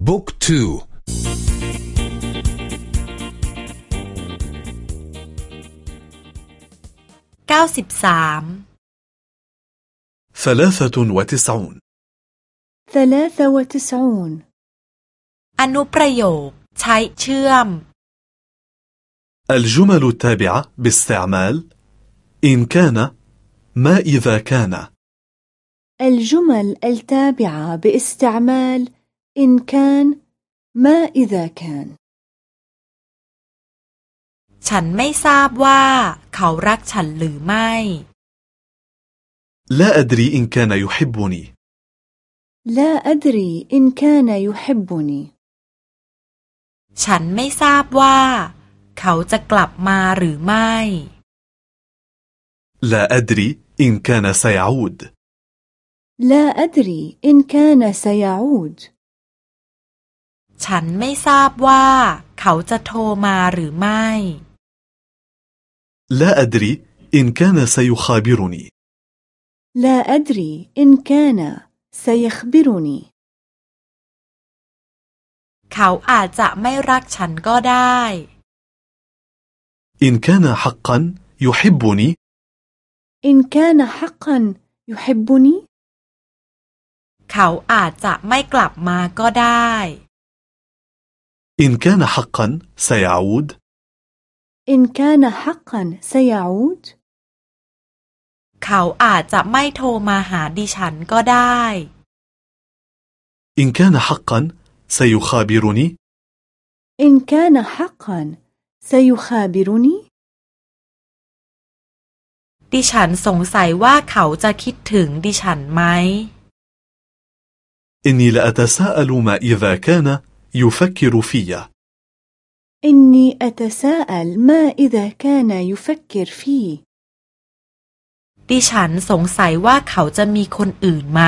بوك تو. ثلاثة وتسعون. ثلاثة وتسعون. أنو بريوك تاي تشيام الجمل التابعة باستعمال إن كان ما إذا كان. الجمل التابعة باستعمال إن كان ما إذا كان إن كان ما إذا كان ฉันไม่ทราบว่าเขารักฉันหรือไม่ لا أدري إن كان يحبني لا أدري إن كان يحبني ฉันไม่ทราบว่า เขาจะกลับมาหรือไม่ لا أدري إن كان سيعود لا أدري إن كان سيعود ฉันไม่ทราบว่า เขาจะโทรมาหรือไม่ لا أدري إن كان سيخابرني لا أدري إن كان سيخبرني เขาอาจจะไม่รักฉันก็ได้ إن كان حقا يحبني إن كان حقا يحبني เขาอาจจะไม่กลับมาก็ได้ إن كان حقا سيعود إن كان حقا سيعود เขาอาจจะไม่โทรมาหาดิฉันก็ได้ إن كان حقا سيخابرني إن كان حقا سيخابرني ดิฉันสงสัยว่าเขาจะคิดถึงดิฉันไหม إني لأتساءل ما إذا كان يفكر في إني أتساءل ما إذا كان يفكر فيه ดิฉันสงสัยว่าเขาจะมีคนอื่นไหม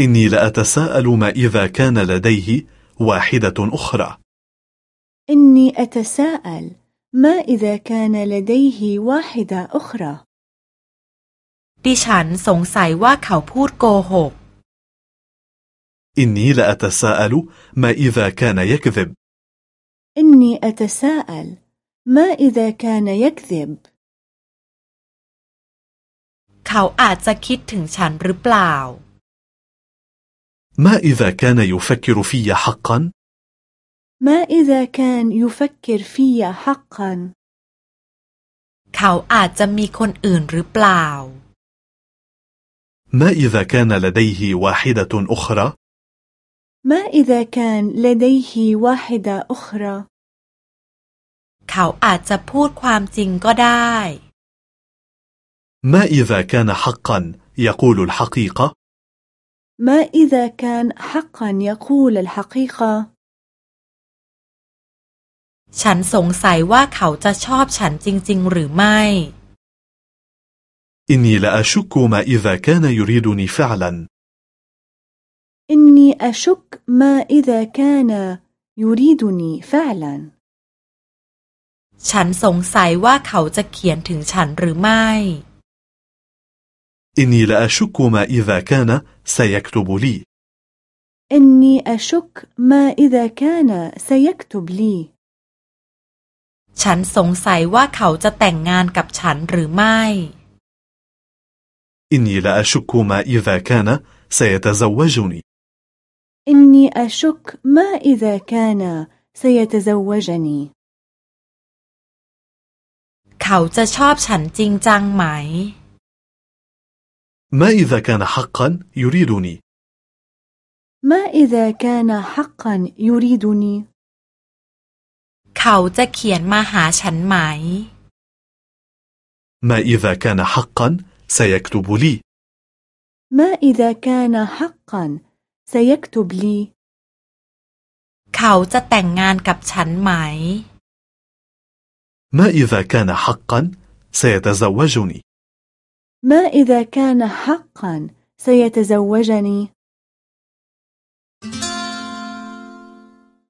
إني لأتساءل ما إذا كان لديه واحدة أخرى إني أتساءل ما إذا كان لديه واحدة أخرى ดิฉันสงสัยว่าเขาพูดโกหก إني لأتساءل ما إذا كان يكذب إني أتساءل ما إذا كان يكذب เขาอาจจะคิดถึงฉันหรือเปล่า ما إذا كان يفكر في حقا ما إذا كان يفكر في حقا เขาอาจจะมีคนอื่นหรือเปล่า ما إذا كان لديه واحدة أخرى ما إذا كان لديه واحدة أخرى เขาอาจจะพูดความจริงก็ได้ ما إذا كان حقا يقول الحقيقة ما إذا كان حقا يقول الحقيقة ฉันสงสัยว่าเขาจะชอบฉันจริง ๆ หรือไม่ إني لأشك ما إذا كان يريدني فعلا إني أشك ما إذا كان يريدني فعلا ฉันสงสัยว่าเขาจะเขียนถึงฉันหรือไม่ إني لأشك ما إذا كان سيكتب لي إني أشك ما إذا كان سيكتب لي ฉันสงสัยว่าเขาจะแต่งงานกับฉันหรือไม่ إني لأشك ما إذا كان سيتزوجني إني أشك ما إذا كان سيتزوجني เขาจะชอบฉันจริงจังไหม ما إذا كان حقا يريدني ما إذا كان حقا يريدني เขาจะเขียนมาหาฉันไหม ما إذا كان حقا سيكتب لي ما إذا كان حقا سيكتب لي เขาจะแต่งงานกับฉันไหม ما إذا كان حقا سيتزوجني ما إذا كان حقا سيتزوجني